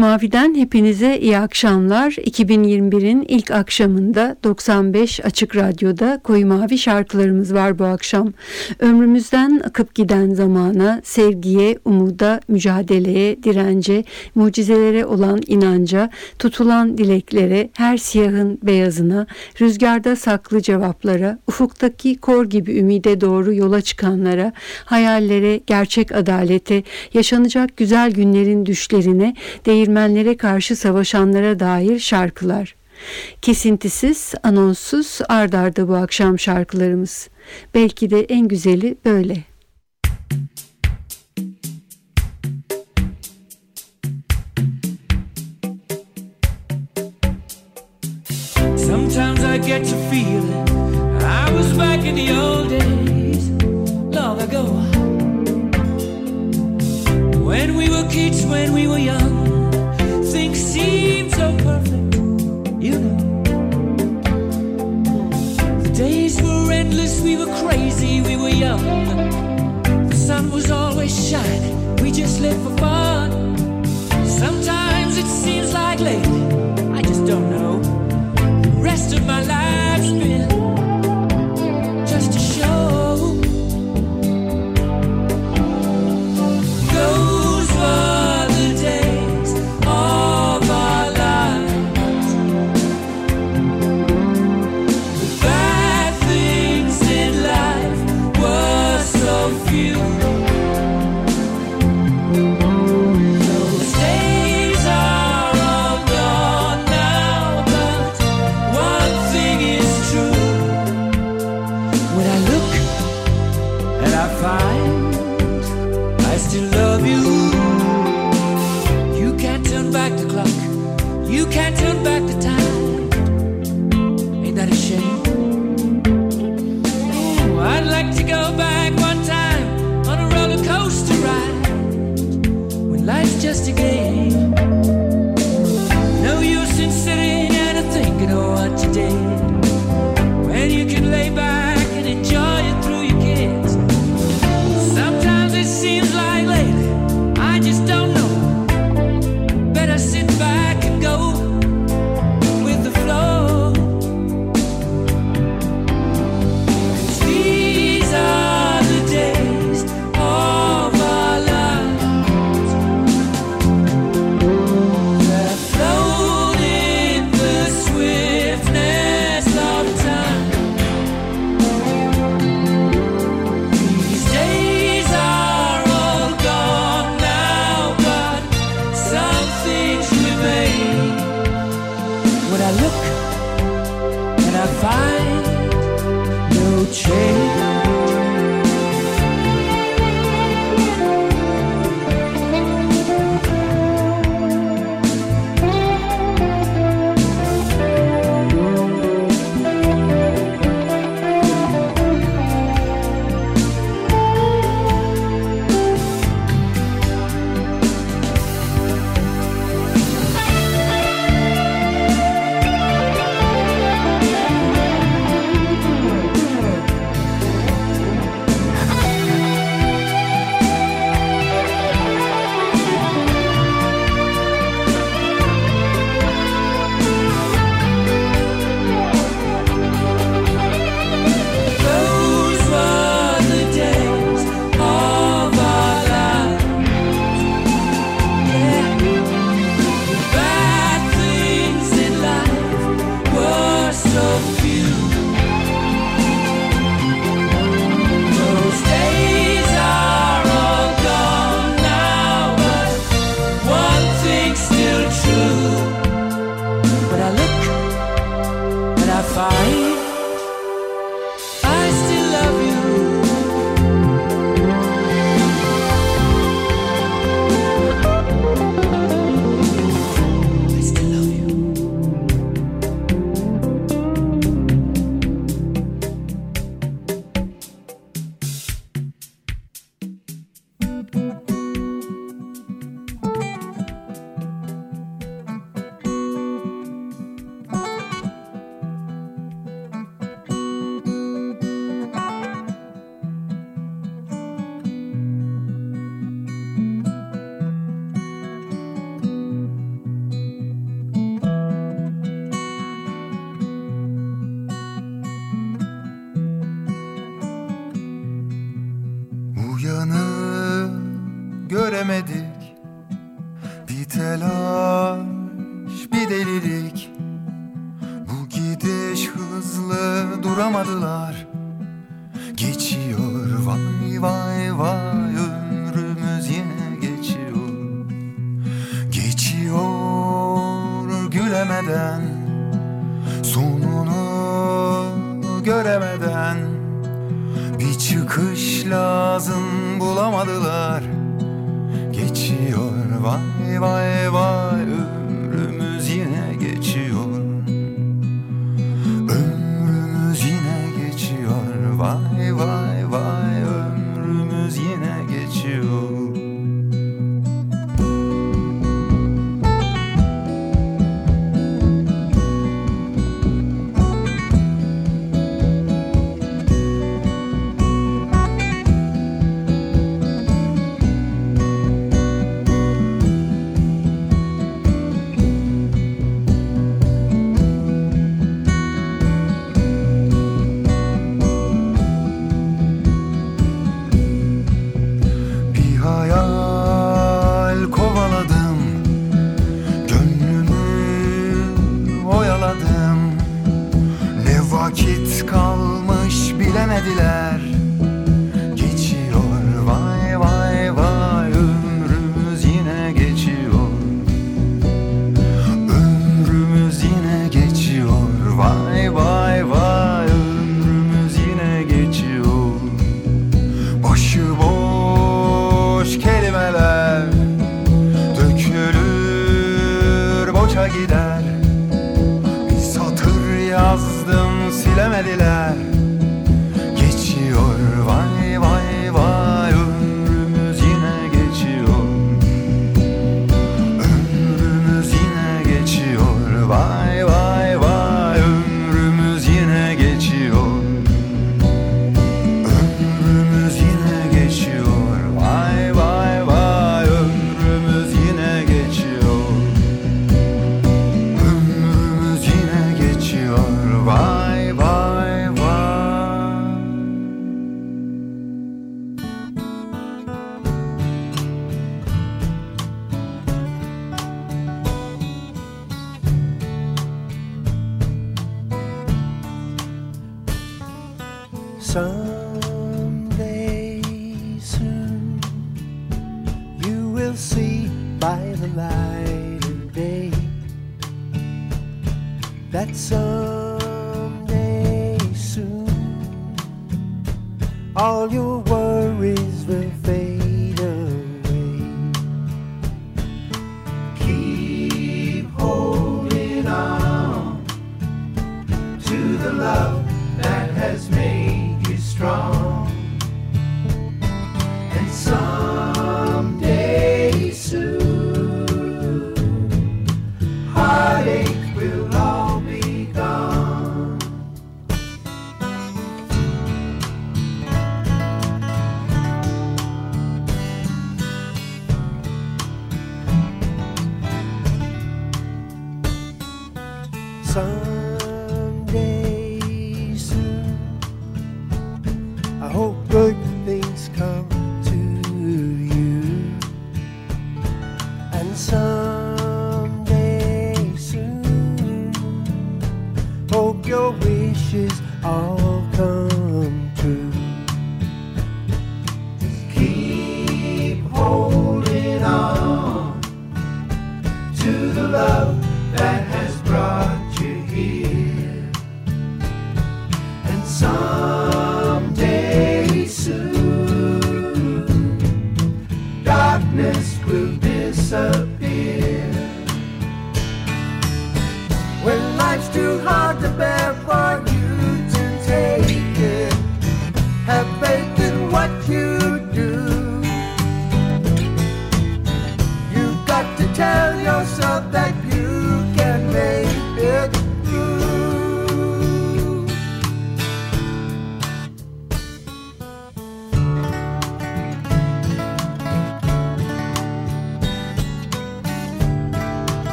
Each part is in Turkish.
Mavi'den hepinize iyi akşamlar. 2021'in ilk akşamında 95 Açık Radyo'da Koyu Mavi şarkılarımız var bu akşam. Ömrümüzden akıp giden zamana, sevgiye, umuda, mücadeleye, dirence, mucizelere olan inanca, tutulan dileklere, her siyahın beyazına, rüzgarda saklı cevaplara, ufuktaki kor gibi ümide doğru yola çıkanlara, hayallere, gerçek adalete, yaşanacak güzel günlerin düşlerine, değirmenlere karşı savaşanlara dair şarkılar. Kesintisiz, anonsuz ardarda bu akşam şarkılarımız. Belki de en güzeli böyle. Sometimes I get to feeling I was back in the old days long ago When we were kids, when we were young seemed so perfect, you know. The days were endless, we were crazy, we were young. The sun was always shining, we just lived for fun. Sometimes it seems like lately, I just don't know. The rest of my life's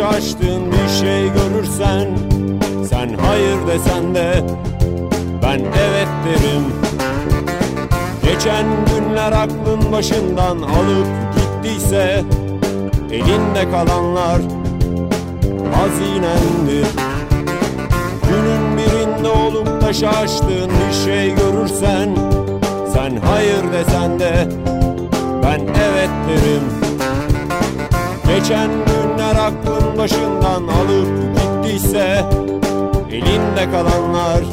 şaştığın bir şey görürsen Sen hayır desen de ben evet derim. Geçen günler aklın başından alıp gittiyse Elinde kalanlar hazinendir. Günün birinde olup da şaştığın bir şey görürsen Sen hayır desen de ben evet derim. Geçen günler aklın başından alıp gittiyse Elinde kalanlar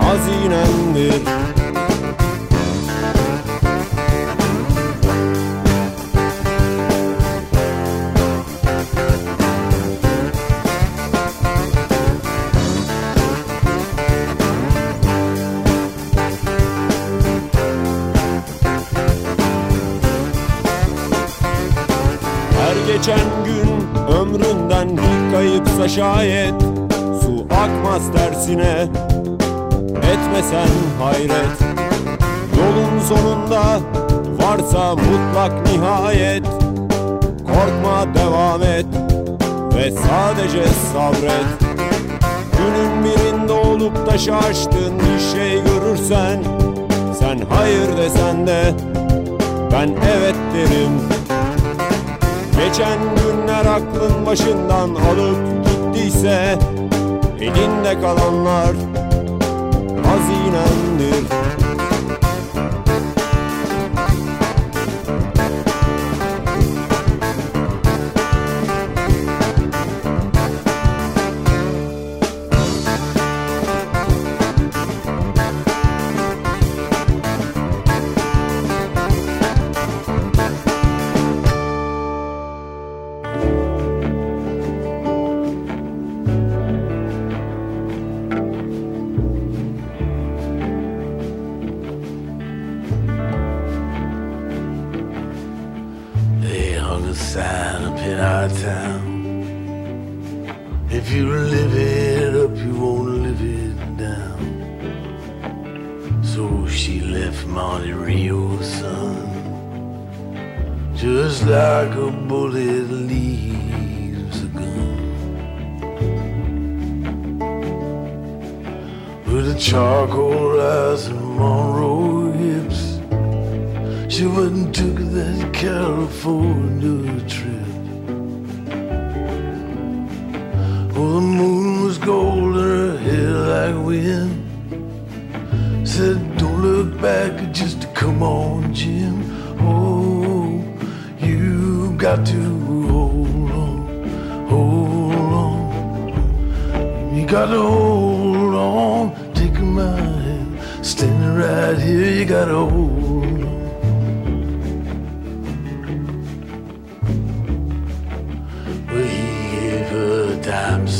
hazinendir şayet Su akmaz tersine. Etmesen hayret Yolun sonunda varsa mutlak nihayet. Korkma devam et ve sadece sabret. Günün birinde olup da şaştığın bir şey görürsen Sen hayır desen de ben evet derim. Geçen günler aklın başından alıp gittiyse Elinde kalanlar hazinendir Sign up in our town. If you live it up, you won't live it down. So she left Monte Rio, son, just like a bullet leaves a gun. With a charcoal eyes and Monroe. She went and took that California trip. Oh, the moon was gold and her hair like wind. Said, don't look back, just come on, Jim. Oh, you got to hold on, hold on. You got to hold on, take my hand. Standing right here, you got to hold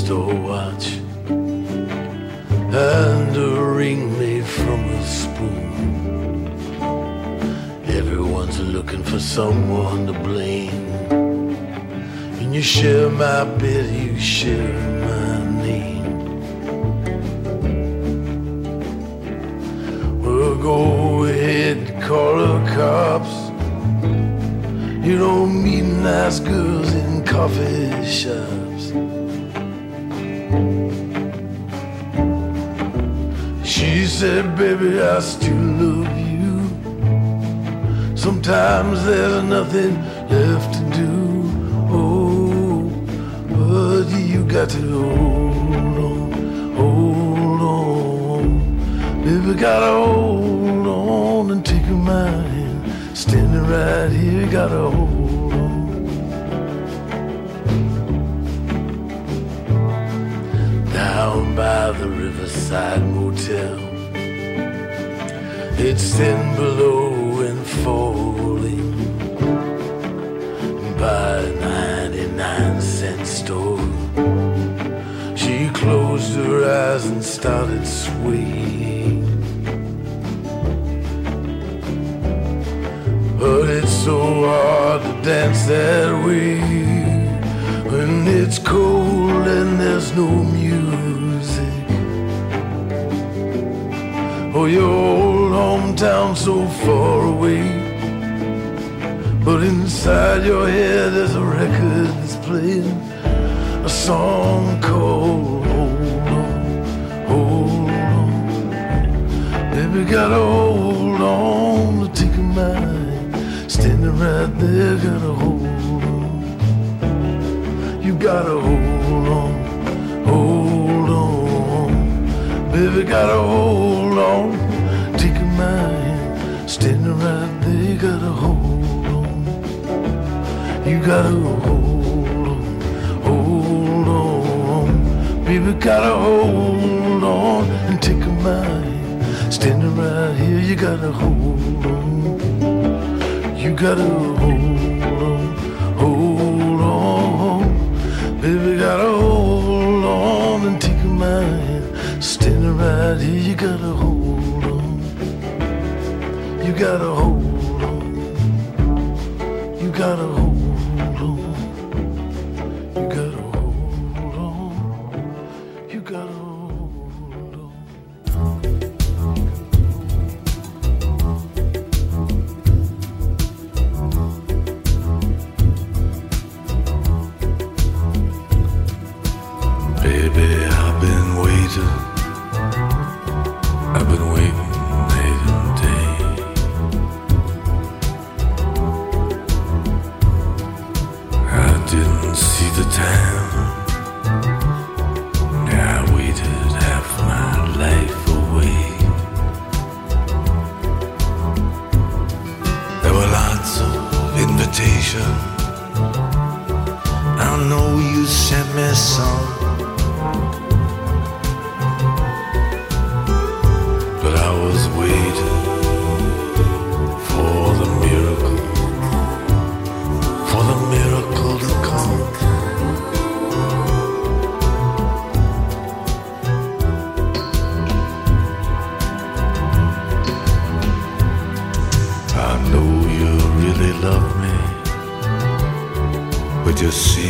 dime watch and a ring made from a spoon. Everyone's looking for someone to blame. And you share my bed, you share my name. Well, go ahead, call the cops. You don't meet nice girls in coffee shops. Said, Baby, I still love you. Sometimes there's nothing left to do. Oh, but you got to hold on, hold on. Baby, gotta hold on and take my hand. Standing right here, gotta hold. Down by the Riverside Motel. It's thin below and falling by a 99 cent store. She closed her eyes and started swaying. But it's so hard to dance that way when it's cold and there's no music. Oh, your old hometown so far away. But inside your head there's a record that's playing a song called Hold On, Hold On. Baby, gotta hold on to take a mind. Standing right there, gotta hold on. You gotta hold on, hold on. Baby, gotta hold on. Gotta hold on. You gotta hold on, hold on. Baby, gotta hold on and take a mind. Standing right here, you gotta hold on. You gotta hold on, hold on. Baby, gotta hold on and take a mind. Standing right here, you gotta hold on. You gotta hold gotta to see.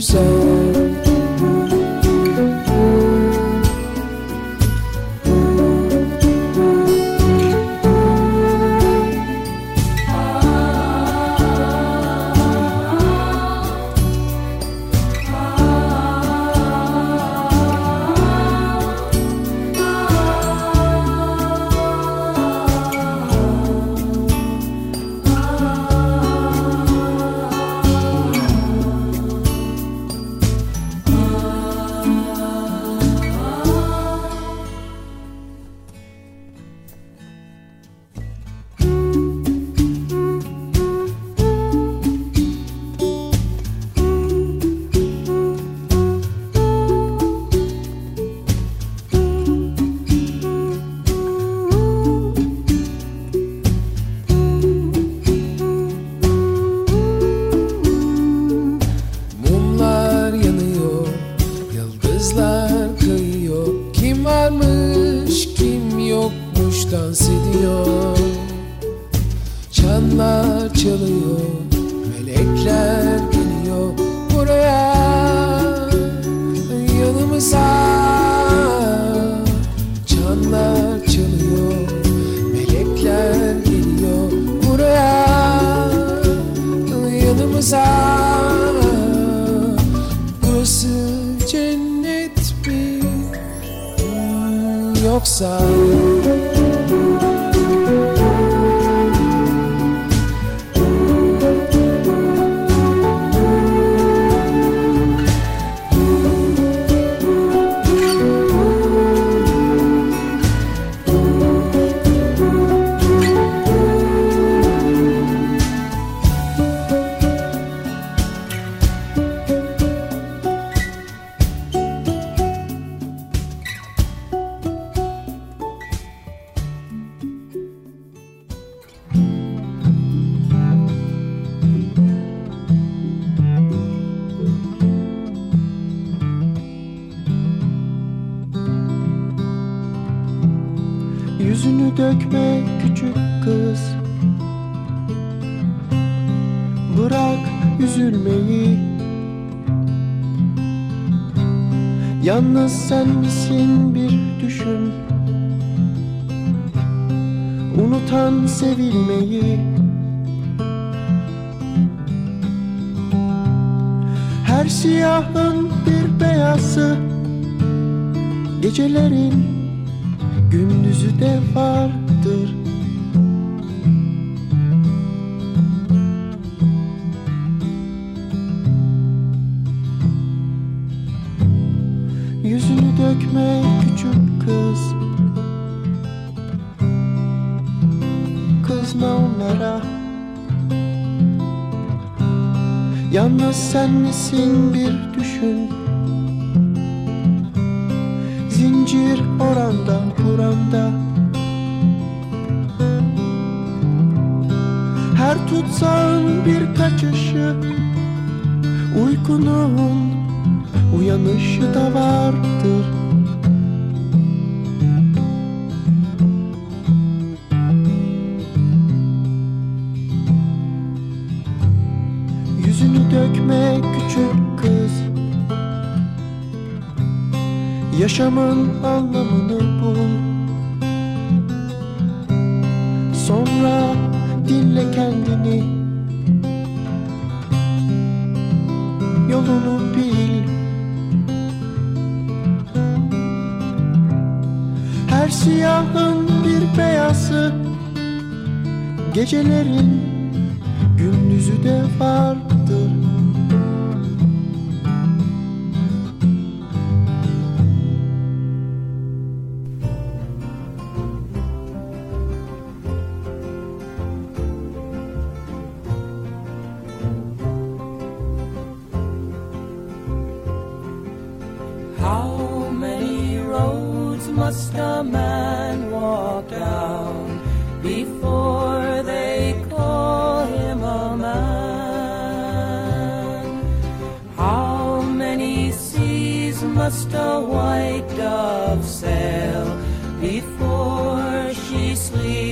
years. bir düşün. Zincir oranda buranda Her tutsağın bir kaçışı Uykunun uyanışı da vardır. Yüzünü dökmek Yaşamın anlamını bul. Sonra dinle kendini. Yolunu bil. Her siyahın bir beyazı. Gecelerin gündüzü de var.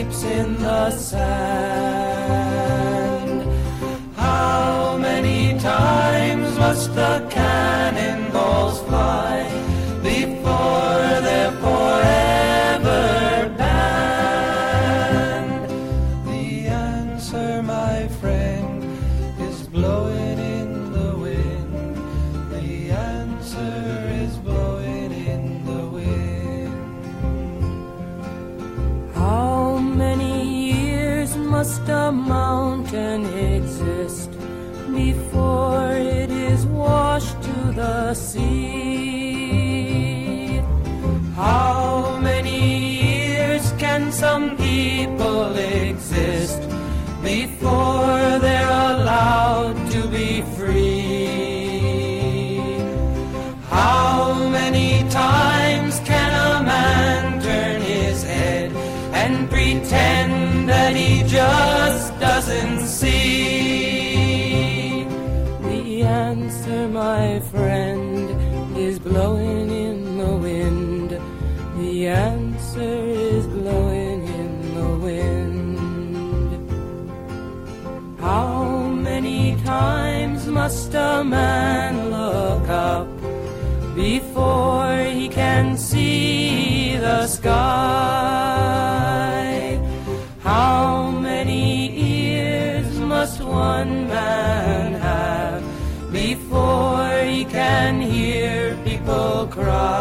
in the sand. pretend that he just doesn't see. The answer, my friend, is blowing in the wind. The answer is blowing in the wind. How many times must a man look up before? can hear people cry.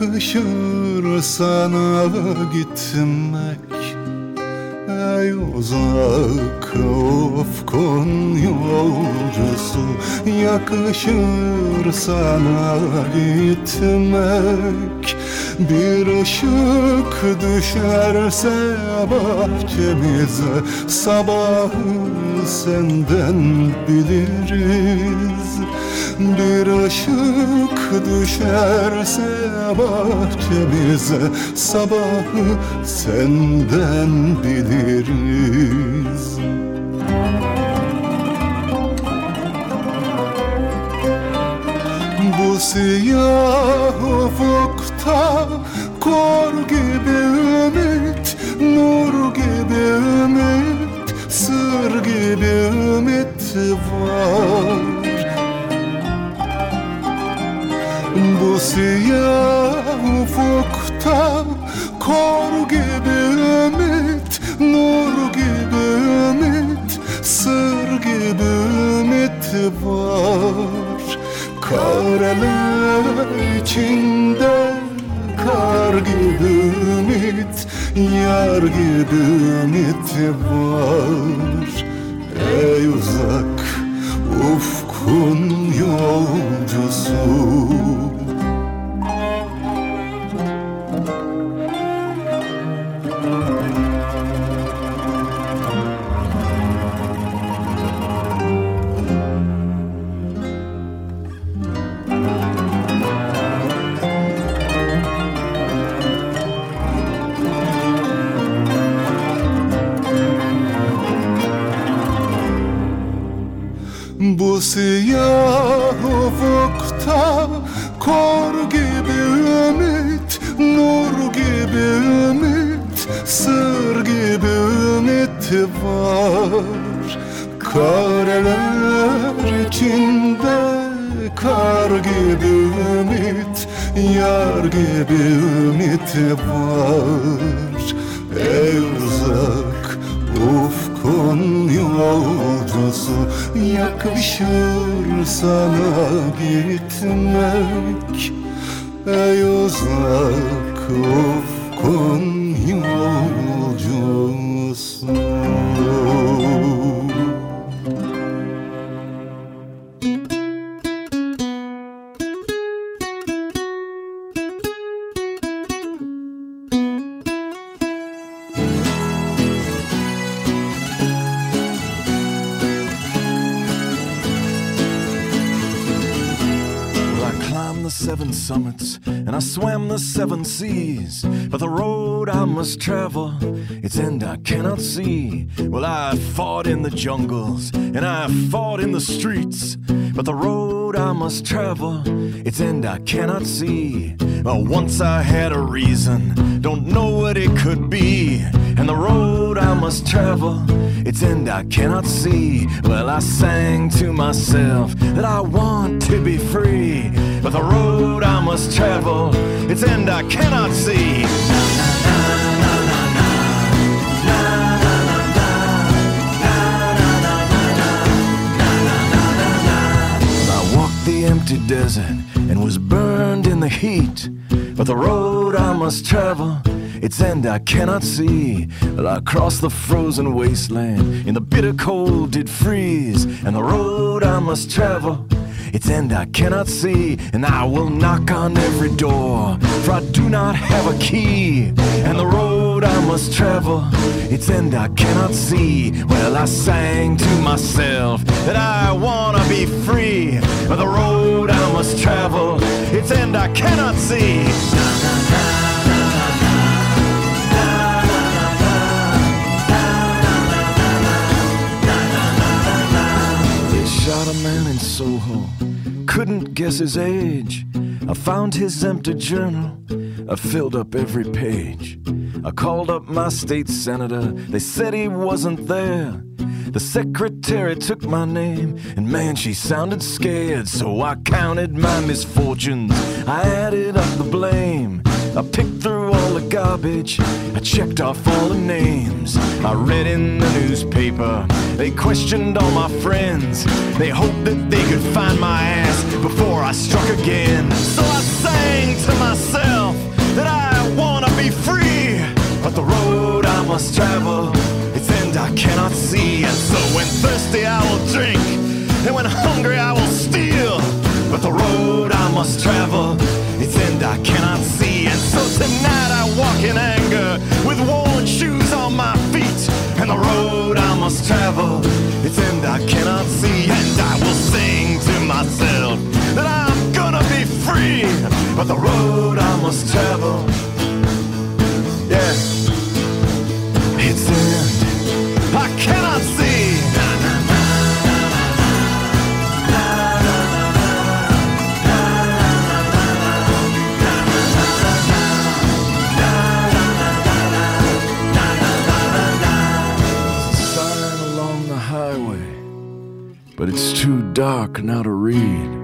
yakışır sana gitmek. Ey uzak ufkun yolcusu. Yakışır sana gitmek. Bir ışık düşerse bahçemize Sabahı senden biliriz. Bir ışık düşerse bahçemize Sabahı senden biliriz. Bu siyah ufukta Kor gibi ümit, nur gibi ümit Sır gibi ümit var. Bu siyah ufukta kor gibi ümit Nur gibi ümit, sır gibi ümit var. Kareler içinde kar gibi ümit Yar gibi ümit var. Ey uzak ufuk ufkun yolcusu Bu siyah ufukta kor gibi ümit Nur gibi ümit Sır gibi ümit var. Kareler içinde kar gibi ümit Yar gibi ümit var. Ey uzak ufkun yolcusu Yakışır sana gitmek Ey uzak ufkun and I swam the seven seas. But the road I must travel, its end I cannot see. Well, I fought in the jungles and I fought in the streets. But the road I must travel, its end I cannot see. Well, once I had a reason, don't know what it could be. And the road I must travel, its end I cannot see. Well, I sang to myself that I want to be free. But the road I must travel, its end I cannot see. I walked the empty desert and was burned in the heat. But the road I must travel, its end I cannot see. But I crossed the frozen wasteland, in the bitter cold did freeze. And the road I must travel, its end I cannot see. And I will knock on every door, for I do not have a key. And the road I must travel, its end I cannot see. Well, I sang to myself that I wanna be free. But the road I must travel, its end I cannot see. They man in Soho, couldn't guess his age. I found his empty journal, I filled up every page. I called up my state senator, they said he wasn't there. The secretary took my name, and man, she sounded scared. So I counted my misfortunes, I added up the blame. I picked through all the garbage, I checked off all the names. I read in the newspaper, they questioned all my friends. They hoped that they could find my ass before I struck again. So I sang to myself that I wanna be free. But the road I must travel, its end I cannot see. And so when thirsty I will drink, and when hungry I will steal. But the road I must travel, its end I cannot see. But the road I must travel, yeah, its end I cannot see. There's a sign along the highway, but it's too dark now to read.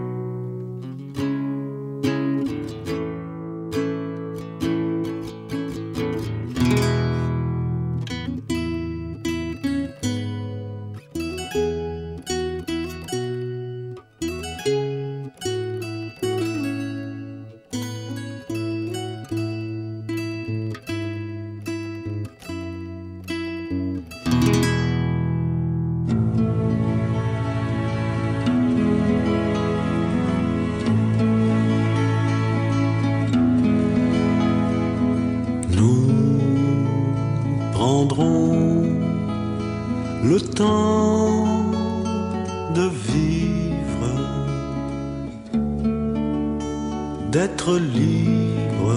D'être libre,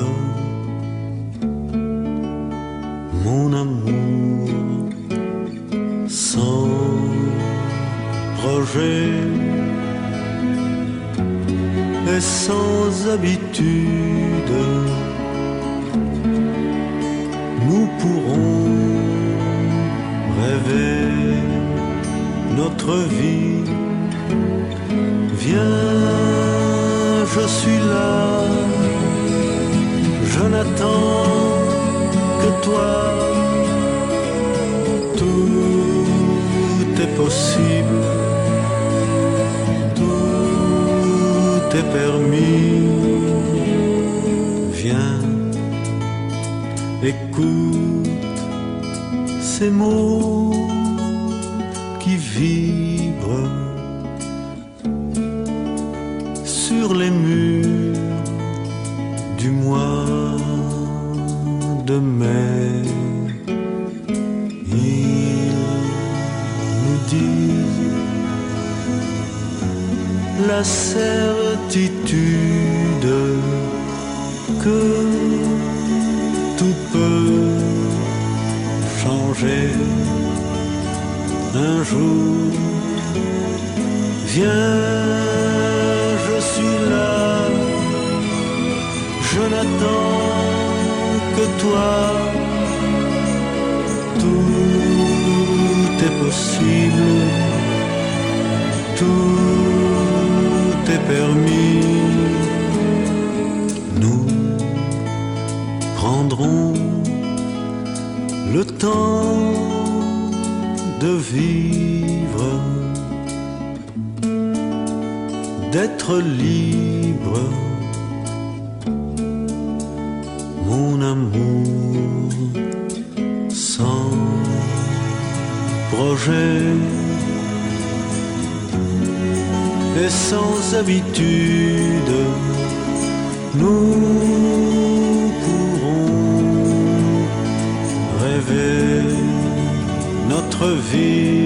mon amour, sans projet et sans habitude, nous pourrons rêver notre vie. Je suis là, je n'attends que toi. Tout est possible, tout est permis. Viens, écoute ces mots qui vibrent certitude que tout peut changer un jour. Viens, je suis là, je n'attends que toi. Tout est possible, permis. Nous prendrons le temps de vivre, d'être libre, mon amour, sans projet sans habitude, nous pourrons rêver notre vie.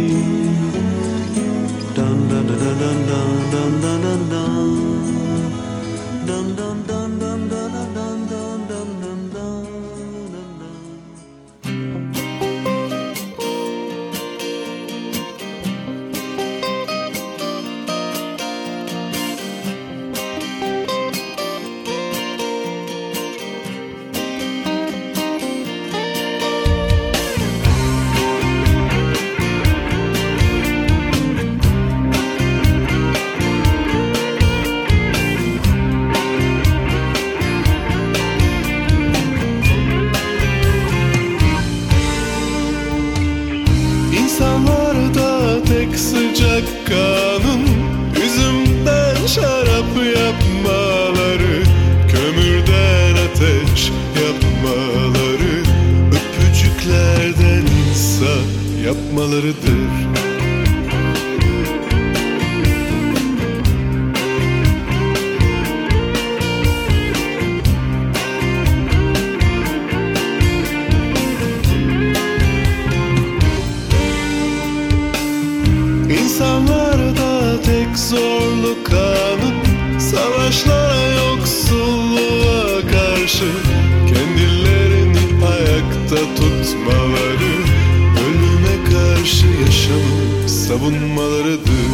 çıkmalarıdır savunmalarıdır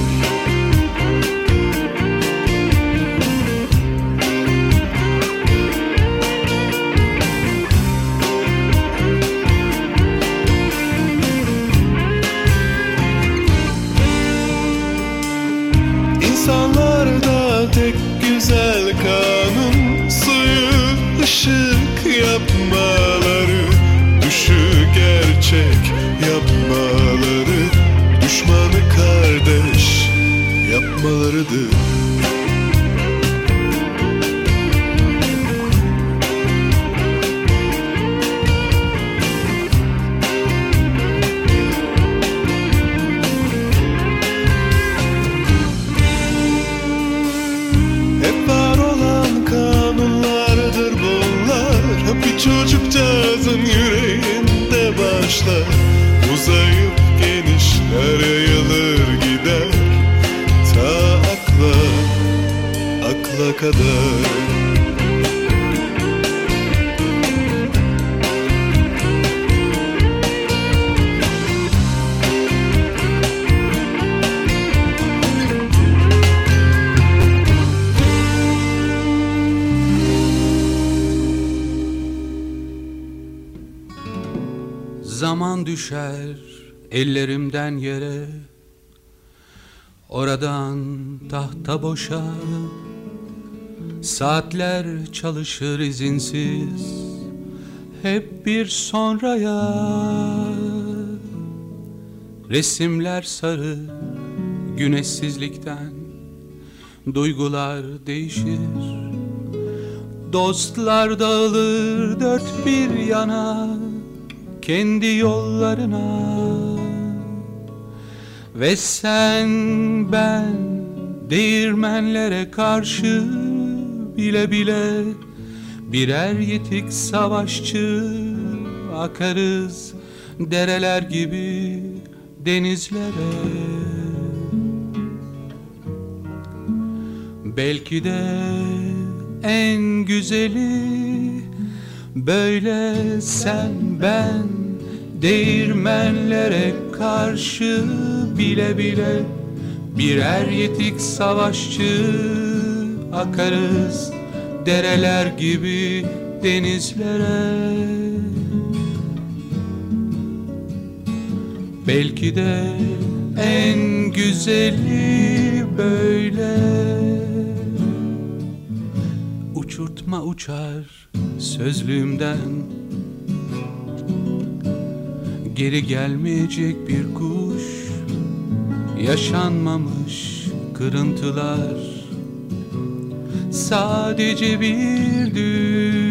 yaşlar uzayıp genişler yayılır gider. Ta akla akla kadar. Düşer ellerimden yere. Oradan tahta boşa Saatler çalışır izinsiz. Hep bir sonraya Resimler sarı güneşsizlikten. Duygular değişir Dostlar dağılır dört bir yana Kendi yollarına. Ve sen ben değirmenlere karşı Bile bile birer yetik savaşçı Akarız dereler gibi denizlere. Belki de en güzeli Böyle sen ben değirmenlere karşı bile bile Birer yetik savaşçı akarız. Dereler gibi denizlere. Belki de en güzeli böyle. Uçurtma uçar sözlüğümden Geri gelmeyecek bir kuş. Yaşanmamış kırıntılar. Sadece bir düş.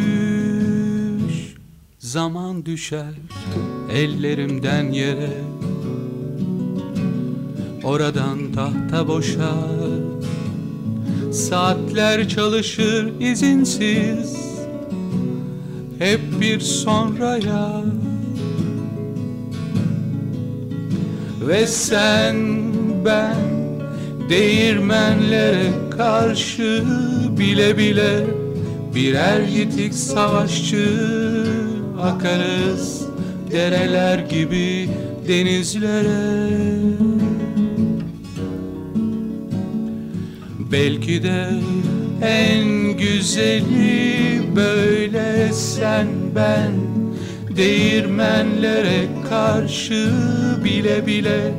Zaman düşer ellerimden yere. Oradan tahta boşar Saatler çalışır izinsiz. Hep bir sonraya Ve sen ben Değirmenlere karşı bile bile Birer yitik savaşçı Akarız. Dereler gibi denizlere. Belki de en güzeli böyle sen ben Değirmenlere karşı bile bile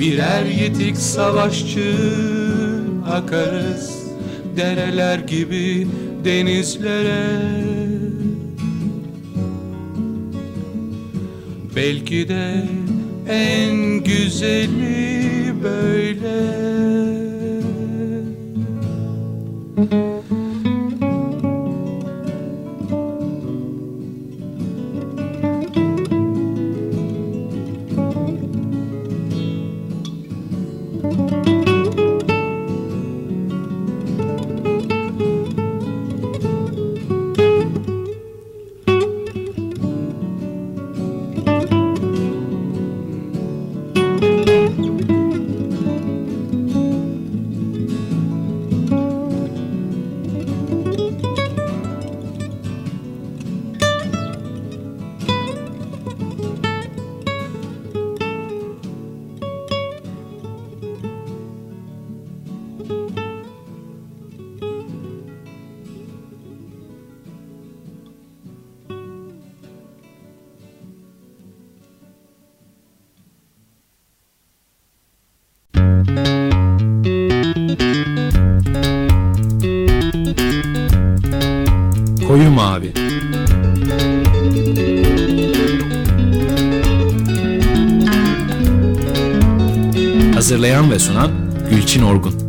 Birer yetik savaşçı akarız. Dereler gibi denizlere. Belki de en güzeli böyle ve sunan Gülçin Orgun.